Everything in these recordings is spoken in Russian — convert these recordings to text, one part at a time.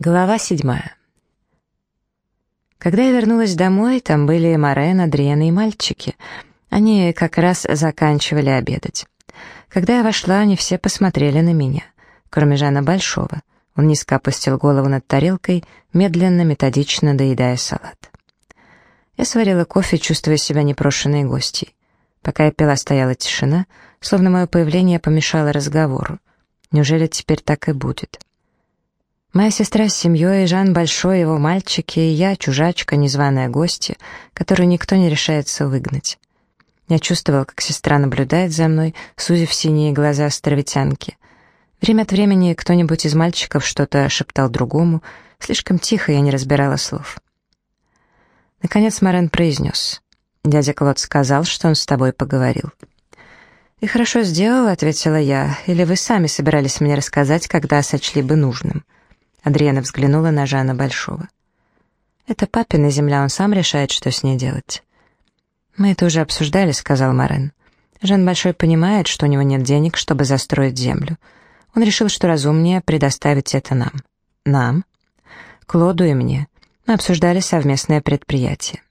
Глава седьмая. Когда я вернулась домой, там были Морен, Адриена и мальчики. Они как раз заканчивали обедать. Когда я вошла, они все посмотрели на меня, кроме Жана Большого. Он низко опустил голову над тарелкой, медленно, методично доедая салат. Я сварила кофе, чувствуя себя непрошенной гостьей. Пока я пила, стояла тишина, словно мое появление помешало разговору. Неужели теперь так и будет? Моя сестра с семьей, Жан Большой, его мальчики, и я, чужачка, незваная гостья, которую никто не решается выгнать. Я чувствовал, как сестра наблюдает за мной, сузив синие глаза островитянки. Время от времени кто-нибудь из мальчиков что-то шептал другому, слишком тихо я не разбирала слов. Наконец Морен произнес. «Дядя Клод сказал, что он с тобой поговорил». «И хорошо сделал», — ответила я, — «или вы сами собирались мне рассказать, когда сочли бы нужным». Адриана взглянула на Жана Большого. «Это папина земля, он сам решает, что с ней делать». «Мы это уже обсуждали», — сказал Марен. «Жан Большой понимает, что у него нет денег, чтобы застроить землю. Он решил, что разумнее предоставить это нам». «Нам?» «Клоду и мне. Мы обсуждали совместное предприятие».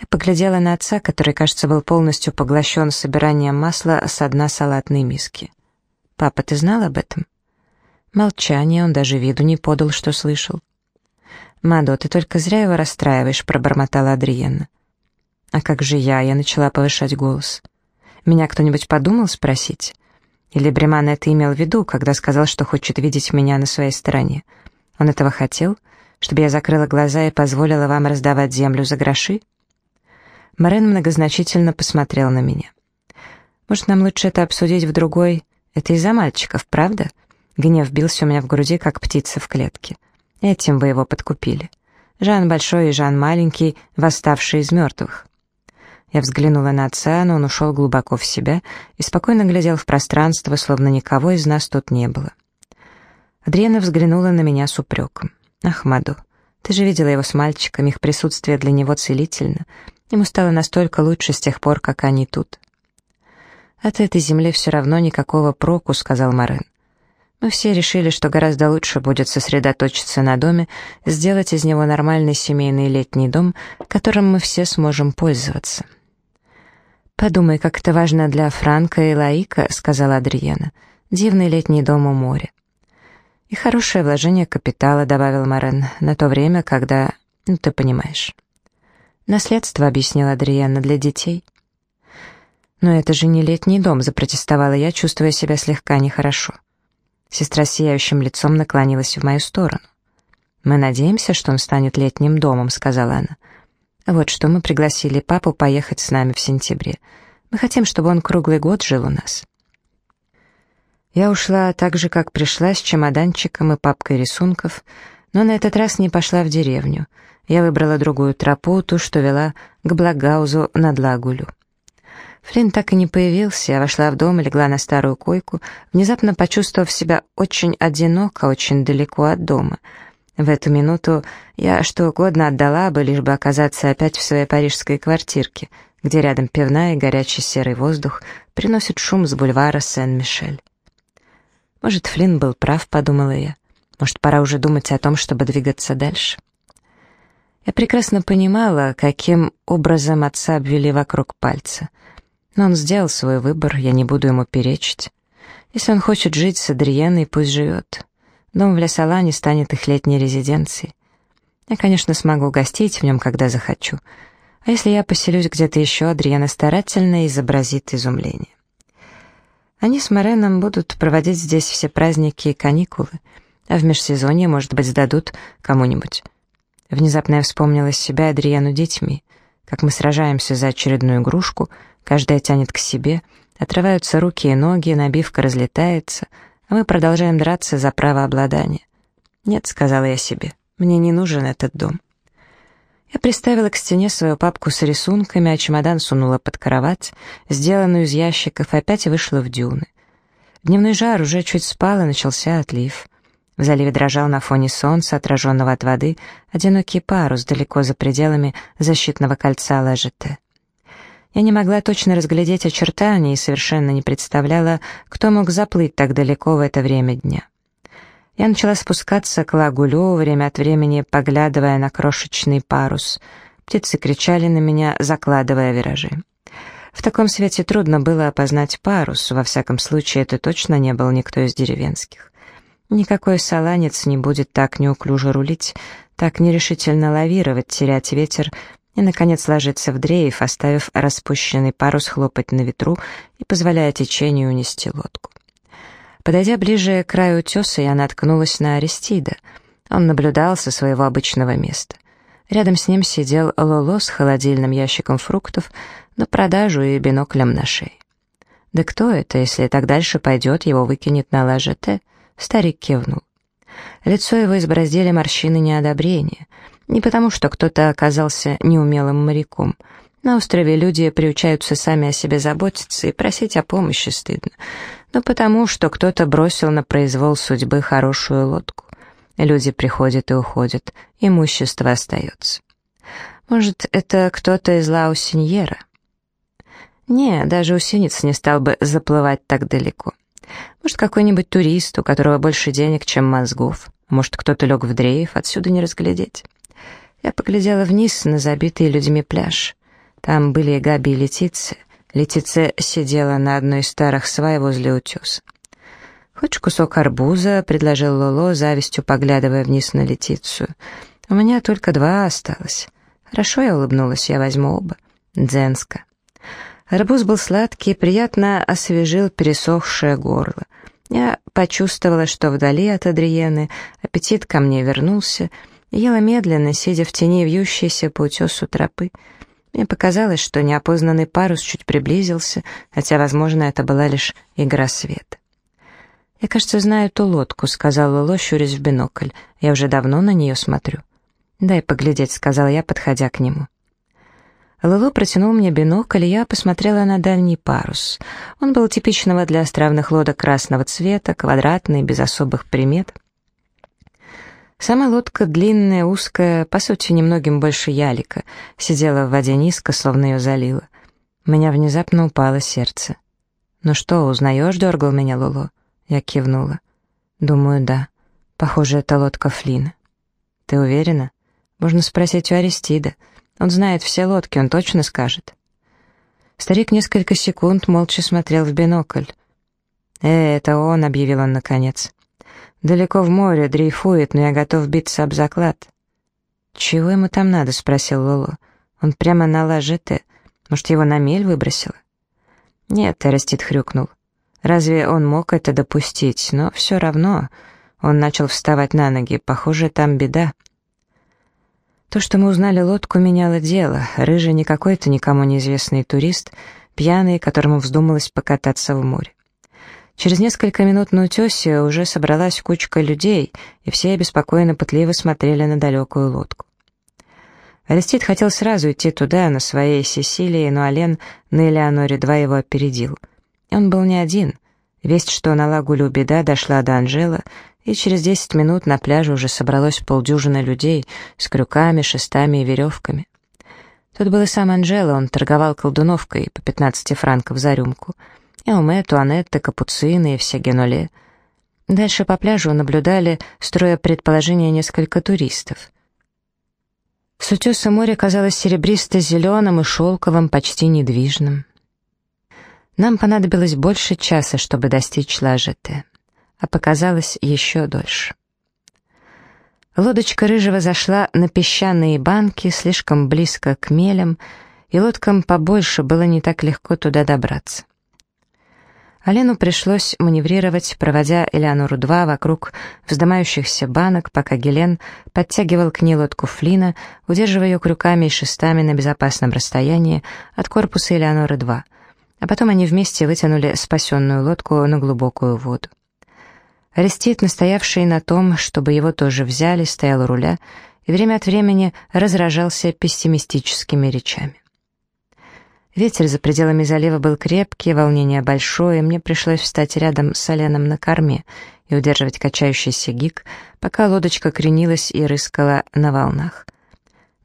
Я поглядела на отца, который, кажется, был полностью поглощен собиранием масла с дна салатной миски. «Папа, ты знал об этом?» Молчание, он даже виду не подал, что слышал. «Мадо, ты только зря его расстраиваешь», — пробормотала Адриена. «А как же я?» — я начала повышать голос. «Меня кто-нибудь подумал спросить?» Или Бреман это имел в виду, когда сказал, что хочет видеть меня на своей стороне? Он этого хотел? Чтобы я закрыла глаза и позволила вам раздавать землю за гроши?» Морен многозначительно посмотрел на меня. «Может, нам лучше это обсудить в другой? Это из-за мальчиков, правда?» Гнев бился у меня в груди, как птица в клетке. Этим вы его подкупили. Жан Большой и Жан Маленький, восставшие из мертвых. Я взглянула на отца, но он ушел глубоко в себя и спокойно глядел в пространство, словно никого из нас тут не было. Адриана взглянула на меня с упреком. «Ах, Маду, ты же видела его с мальчиком, их присутствие для него целительно. Ему стало настолько лучше с тех пор, как они тут». «От этой земли все равно никакого проку», — сказал Марен. Мы все решили, что гораздо лучше будет сосредоточиться на доме, сделать из него нормальный семейный летний дом, которым мы все сможем пользоваться. «Подумай, как это важно для Франка и Лаика», — сказала Адриена. «Дивный летний дом у моря». «И хорошее вложение капитала», — добавил Морен, — «на то время, когда... Ну, ты понимаешь». «Наследство», — объяснила Адриена, — «для детей». «Но это же не летний дом», — запротестовала я, чувствуя себя слегка нехорошо. Сестра с сияющим лицом наклонилась в мою сторону. «Мы надеемся, что он станет летним домом», — сказала она. «Вот что, мы пригласили папу поехать с нами в сентябре. Мы хотим, чтобы он круглый год жил у нас». Я ушла так же, как пришла, с чемоданчиком и папкой рисунков, но на этот раз не пошла в деревню. Я выбрала другую тропу, ту, что вела к Благаузу над Лагулю. Флинн так и не появился, я вошла в дом и легла на старую койку, внезапно почувствовав себя очень одиноко, очень далеко от дома. В эту минуту я что угодно отдала бы, лишь бы оказаться опять в своей парижской квартирке, где рядом пивная и горячий серый воздух приносит шум с бульвара Сен-Мишель. Может, Флинн был прав, подумала я. Может, пора уже думать о том, чтобы двигаться дальше. Я прекрасно понимала, каким образом отца обвели вокруг пальца — но он сделал свой выбор, я не буду ему перечить. Если он хочет жить с Адриеной, пусть живет. Дом в Лесолане станет их летней резиденцией. Я, конечно, смогу гостить в нем, когда захочу. А если я поселюсь где-то еще, Адриена старательно изобразит изумление. Они с Мореном будут проводить здесь все праздники и каникулы, а в межсезонье, может быть, сдадут кому-нибудь. Внезапно я вспомнила себя Адриену детьми, как мы сражаемся за очередную игрушку, Каждая тянет к себе, отрываются руки и ноги, набивка разлетается, а мы продолжаем драться за право обладания. «Нет», — сказала я себе, — «мне не нужен этот дом». Я приставила к стене свою папку с рисунками, а чемодан сунула под кровать, сделанную из ящиков, и опять вышла в дюны. Дневной жар уже чуть спал, и начался отлив. В заливе дрожал на фоне солнца, отраженного от воды, одинокий парус далеко за пределами защитного кольца ЛЖТ. Я не могла точно разглядеть очертания и совершенно не представляла, кто мог заплыть так далеко в это время дня. Я начала спускаться к лагулю, время от времени поглядывая на крошечный парус. Птицы кричали на меня, закладывая виражи. В таком свете трудно было опознать парус, во всяком случае это точно не был никто из деревенских. Никакой саланец не будет так неуклюже рулить, так нерешительно лавировать, терять ветер и, наконец, ложиться в дрейф, оставив распущенный парус хлопать на ветру и позволяя течению унести лодку. Подойдя ближе к краю утеса, я наткнулась на Аристида. Он наблюдал со своего обычного места. Рядом с ним сидел Лоло с холодильным ящиком фруктов на продажу и биноклем на шее. «Да кто это, если так дальше пойдет, его выкинет на ЛЖТ?» Старик кивнул. Лицо его избороздили морщины неодобрения. Не потому, что кто-то оказался неумелым моряком. На острове люди приучаются сами о себе заботиться и просить о помощи стыдно но потому, что кто-то бросил на произвол судьбы хорошую лодку. Люди приходят и уходят, имущество остается. Может, это кто-то из Лаусиньера? Не, даже усинец не стал бы заплывать так далеко. Может, какой-нибудь турист, у которого больше денег, чем мозгов. Может, кто-то лег в дрейф, отсюда не разглядеть. Я поглядела вниз на забитый людьми пляж. Там были Габи и Летиция. Летиция сидела на одной из старых свай возле утеса. «Хочешь кусок арбуза?» — предложил Лоло, завистью поглядывая вниз на Летицию. «У меня только два осталось». «Хорошо», — я улыбнулась, — «я возьму оба». Дзенска. Арбуз был сладкий, приятно освежил пересохшее горло. Я почувствовала, что вдали от Адриены аппетит ко мне вернулся, ела медленно, сидя в тени вьющейся по утесу тропы, мне показалось, что неопознанный парус чуть приблизился, хотя, возможно, это была лишь игра света. «Я, кажется, знаю ту лодку», — сказал Лоло, щурясь в бинокль. «Я уже давно на нее смотрю». «Дай поглядеть», — сказал я, подходя к нему. Лоло протянул мне бинокль, и я посмотрела на дальний парус. Он был типичного для островных лодок красного цвета, квадратный, без особых примет — Сама лодка длинная, узкая, по сути, немногим больше ялика, сидела в воде низко, словно ее залило. У меня внезапно упало сердце. «Ну что, узнаешь?» — дергал меня Луло. Я кивнула. «Думаю, да. Похоже, это лодка Флина». «Ты уверена?» «Можно спросить у Аристида. Он знает все лодки, он точно скажет». Старик несколько секунд молча смотрел в бинокль. «Э, это он», — объявил он наконец. Далеко в море, дрейфует, но я готов биться об заклад». «Чего ему там надо?» — спросил Лоло. «Он прямо на лажете. Может, его на мель выбросило?» «Нет», — Эрастит хрюкнул. «Разве он мог это допустить? Но все равно...» Он начал вставать на ноги. «Похоже, там беда». То, что мы узнали лодку, меняло дело. Рыжий не какой-то никому неизвестный турист, пьяный, которому вздумалось покататься в море. Через несколько минут на утесе уже собралась кучка людей, и все обеспокоенно пытливо смотрели на далекую лодку. Арестит хотел сразу идти туда, на своей Сесилии, но Ален на Элеоноре-2 его опередил. Он был не один. Весть, что на лагулю беда, дошла до Анжела, и через десять минут на пляже уже собралось полдюжины людей с крюками, шестами и веревками. Тут был и сам Анжела, он торговал колдуновкой по 15 франков за рюмку — Эуме, Туанетта, Капуцины и все Геноле. Дальше по пляжу наблюдали, строя предположения, несколько туристов. С утеса море казалось серебристо-зеленым и шелковым, почти недвижным. Нам понадобилось больше часа, чтобы достичь Лажете, а показалось еще дольше. Лодочка Рыжего зашла на песчаные банки, слишком близко к мелям, и лодкам побольше было не так легко туда добраться. Алену пришлось маневрировать, проводя Элеонору-2 вокруг вздымающихся банок, пока Гелен подтягивал к ней лодку Флина, удерживая ее крюками и шестами на безопасном расстоянии от корпуса Элеоноры-2, а потом они вместе вытянули спасенную лодку на глубокую воду. Арестит, настоявший на том, чтобы его тоже взяли, стоял у руля и время от времени разражался пессимистическими речами. Ветер за пределами залива был крепкий, волнение большое, и мне пришлось встать рядом с Оленом на корме и удерживать качающийся гик, пока лодочка кренилась и рыскала на волнах.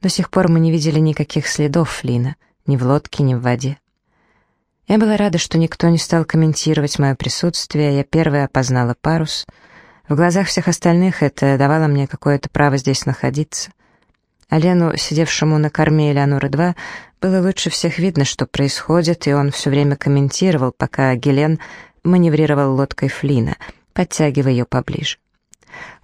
До сих пор мы не видели никаких следов Флина, ни в лодке, ни в воде. Я была рада, что никто не стал комментировать мое присутствие, я первая опознала парус. В глазах всех остальных это давало мне какое-то право здесь находиться. Алену, сидевшему на корме Элеоноры-2, было лучше всех видно, что происходит, и он все время комментировал, пока Гелен маневрировал лодкой Флина, подтягивая ее поближе.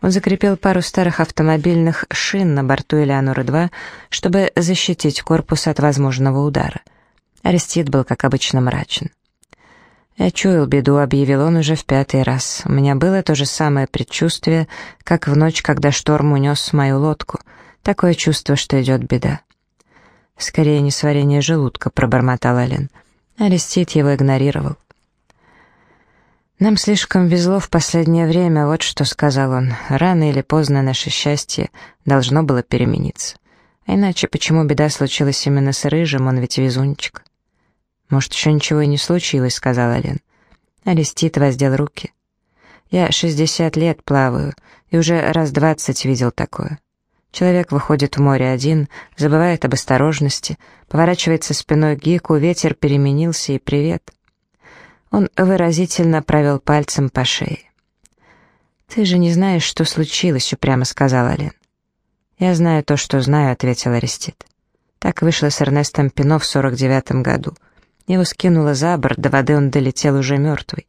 Он закрепил пару старых автомобильных шин на борту Элеоноры-2, чтобы защитить корпус от возможного удара. Арестит был, как обычно, мрачен. «Я чуял беду», — объявил он уже в пятый раз. «У меня было то же самое предчувствие, как в ночь, когда шторм унес мою лодку. Такое чувство, что идет беда». «Скорее не сварение желудка», — пробормотал Ален. Арестит его игнорировал. «Нам слишком везло в последнее время, вот что сказал он. Рано или поздно наше счастье должно было перемениться. А иначе почему беда случилась именно с Рыжим, он ведь везунчик?» «Может, еще ничего и не случилось», — сказал Ален. Арестит воздел руки. «Я шестьдесят лет плаваю, и уже раз двадцать видел такое. Человек выходит в море один, забывает об осторожности, поворачивается спиной к гику, ветер переменился, и привет». Он выразительно провел пальцем по шее. «Ты же не знаешь, что случилось», — упрямо сказал Ален. «Я знаю то, что знаю», — ответил Арестит. Так вышло с Эрнестом Пино в сорок девятом году. Его скинуло за борт, до воды он долетел уже мертвый.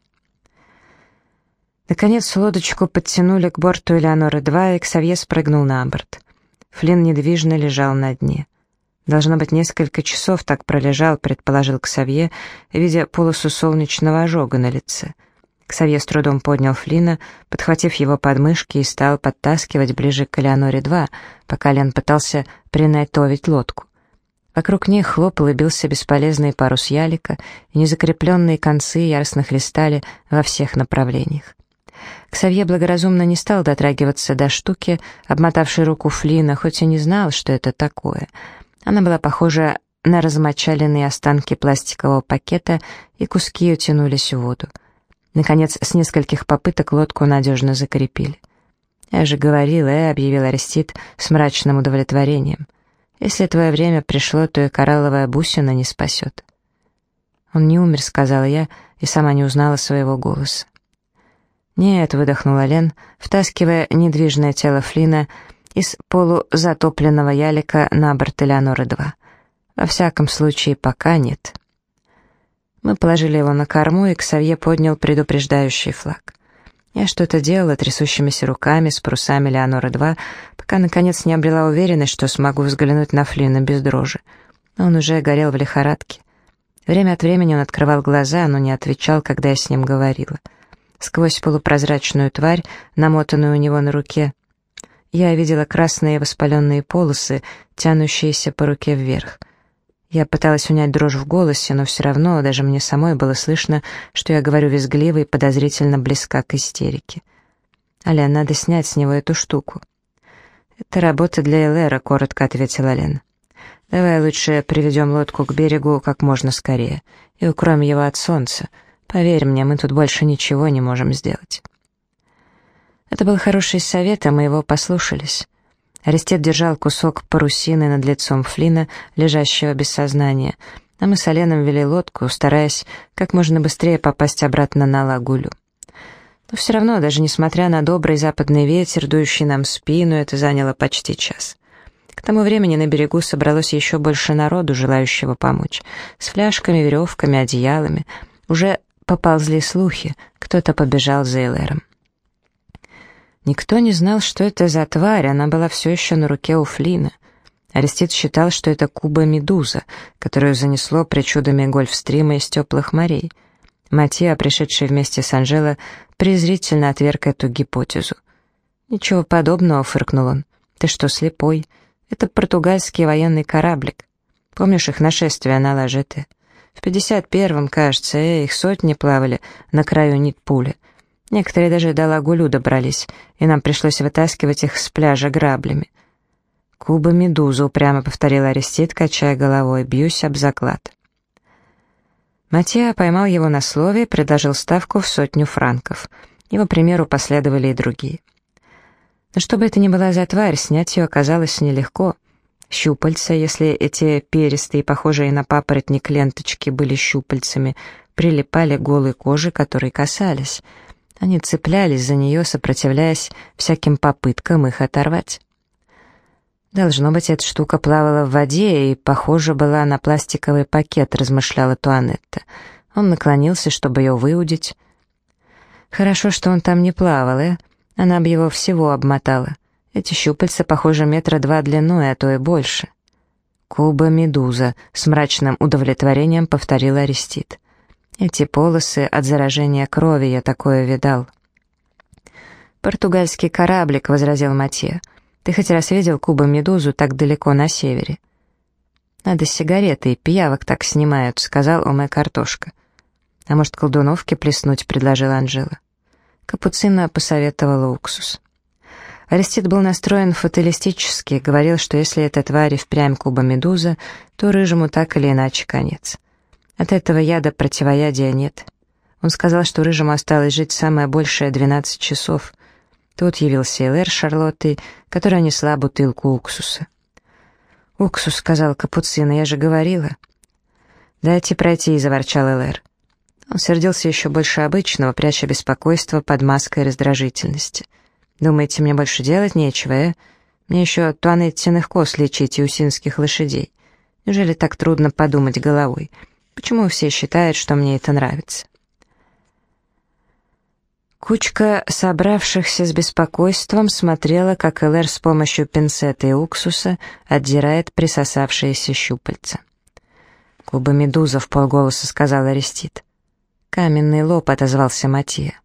Наконец лодочку подтянули к борту Элеоноры-2, и Ксавье спрыгнул на борт. Флинн недвижно лежал на дне. Должно быть, несколько часов так пролежал, предположил Ксавье, видя полосу солнечного ожога на лице. Ксавье с трудом поднял Флина, подхватив его подмышки и стал подтаскивать ближе к Элеоноре-2, пока Лен пытался принайтовить лодку. Вокруг них хлопал и бился бесполезный парус ялика, и незакрепленные концы яростно хлестали во всех направлениях. Ксавье благоразумно не стал дотрагиваться до штуки, обмотавшей руку Флина, хоть и не знал, что это такое — она была похожа на размочаленные останки пластикового пакета, и куски утянулись в воду. Наконец, с нескольких попыток лодку надежно закрепили. «Я же говорил, э», — объявил Арестит с мрачным удовлетворением. «Если твое время пришло, то и коралловая бусина не спасет». «Он не умер», — сказала я, и сама не узнала своего голоса. «Нет», — выдохнула Лен, втаскивая недвижное тело Флина из полузатопленного ялика на борт Элеоноры-2. Во всяком случае, пока нет. Мы положили его на корму, и Ксавье поднял предупреждающий флаг. Я что-то делала трясущимися руками с парусами Леонора-2, пока, наконец, не обрела уверенность, что смогу взглянуть на Флина без дрожи. Он уже горел в лихорадке. Время от времени он открывал глаза, но не отвечал, когда я с ним говорила. Сквозь полупрозрачную тварь, намотанную у него на руке, я видела красные воспаленные полосы, тянущиеся по руке вверх. Я пыталась унять дрожь в голосе, но все равно даже мне самой было слышно, что я говорю визгливо и подозрительно близка к истерике. «Аля, надо снять с него эту штуку». «Это работа для Элэра», — коротко ответила Лен. «Давай лучше приведем лодку к берегу как можно скорее и укроем его от солнца. Поверь мне, мы тут больше ничего не можем сделать». Это был хороший совет, а мы его послушались. Арестет держал кусок парусины над лицом Флина, лежащего без сознания, а мы с Оленом вели лодку, стараясь как можно быстрее попасть обратно на лагулю. Но все равно, даже несмотря на добрый западный ветер, дующий нам спину, это заняло почти час. К тому времени на берегу собралось еще больше народу, желающего помочь. С фляжками, веревками, одеялами. Уже поползли слухи, кто-то побежал за Элэром. Никто не знал, что это за тварь, она была все еще на руке у Флина. Арестит считал, что это куба-медуза, которую занесло причудами гольфстрима из теплых морей. Матья, пришедший вместе с Анжело, презрительно отверг эту гипотезу. «Ничего подобного», — фыркнул он. «Ты что, слепой? Это португальский военный кораблик. Помнишь их нашествие на Ложеты? В пятьдесят первом, кажется, э, их сотни плавали на краю нит пули. Некоторые даже до лагулю добрались, и нам пришлось вытаскивать их с пляжа граблями. «Куба медуза», — упрямо повторил Арестит, качая головой, «бьюсь об заклад». Матья поймал его на слове и предложил ставку в сотню франков. Его примеру последовали и другие. Но чтобы это ни была за тварь, снять ее оказалось нелегко. Щупальца, если эти перистые, похожие на папоротник ленточки были щупальцами, прилипали к голой коже, которой касались — Они цеплялись за нее, сопротивляясь всяким попыткам их оторвать. «Должно быть, эта штука плавала в воде и, похоже, была на пластиковый пакет», — размышляла Туанетта. Он наклонился, чтобы ее выудить. «Хорошо, что он там не плавал, э? Она бы его всего обмотала. Эти щупальца, похоже, метра два длиной, а то и больше». «Куба-медуза», — с мрачным удовлетворением повторил Арестит. «Эти полосы от заражения крови я такое видал». «Португальский кораблик», — возразил Матье. «Ты хоть раз видел Куба-медузу так далеко на севере?» «Надо сигареты и пиявок так снимают», — сказал Оме Картошка. «А может, колдуновки плеснуть?» — предложила Анжела. Капуцина посоветовала уксус. Арестит был настроен фаталистически, говорил, что если эта тварь впрямь куба-медуза, то рыжему так или иначе конец. От этого яда противоядия нет. Он сказал, что рыжему осталось жить самое большее 12 часов. Тут явился Элэр с Шарлоттой, которая несла бутылку уксуса. «Уксус», — сказал Капуцина, — «я же говорила». «Дайте пройти», — заворчал Элэр. Он сердился еще больше обычного, пряча беспокойство под маской раздражительности. Думаете, мне больше делать нечего, э? Мне еще туанеттиных коз лечить и усинских лошадей. Неужели так трудно подумать головой? Почему все считают, что мне это нравится? Кучка собравшихся с беспокойством смотрела, как Элэр с помощью пинцета и уксуса отдирает присосавшиеся щупальца. «Куба медуза», — в полголоса сказал Арестит. «Каменный лоб», — отозвался Матья.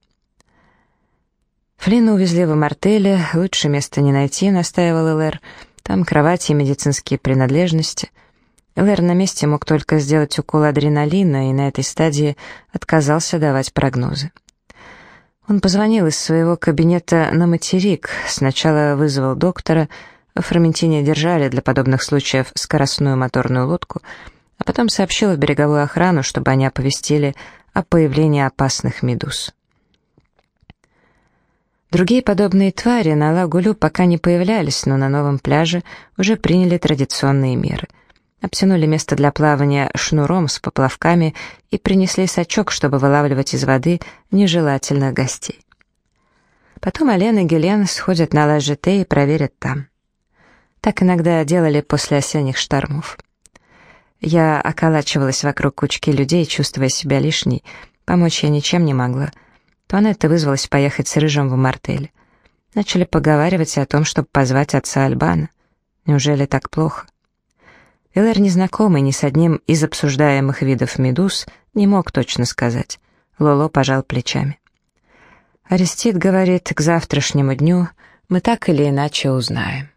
Флина увезли в мартеле, лучше места не найти, настаивал Элэр. Там кровати и медицинские принадлежности. Элэр на месте мог только сделать укол адреналина и на этой стадии отказался давать прогнозы. Он позвонил из своего кабинета на материк, сначала вызвал доктора, в Ферментине держали для подобных случаев скоростную моторную лодку, а потом сообщил в береговую охрану, чтобы они оповестили о появлении опасных медуз. Другие подобные твари на Лагулю пока не появлялись, но на новом пляже уже приняли традиционные меры. Обтянули место для плавания шнуром с поплавками и принесли сачок, чтобы вылавливать из воды нежелательных гостей. Потом Ален и Гелен сходят на ЛЖТ и проверят там. Так иногда делали после осенних штормов. Я околачивалась вокруг кучки людей, чувствуя себя лишней. Помочь я ничем не могла — Туанетта вызвалась поехать с Рыжим в мартель. Начали поговаривать о том, чтобы позвать отца Альбана. Неужели так плохо? Элэр, незнакомый ни с одним из обсуждаемых видов медуз, не мог точно сказать. Лоло пожал плечами. Арестит говорит, к завтрашнему дню мы так или иначе узнаем.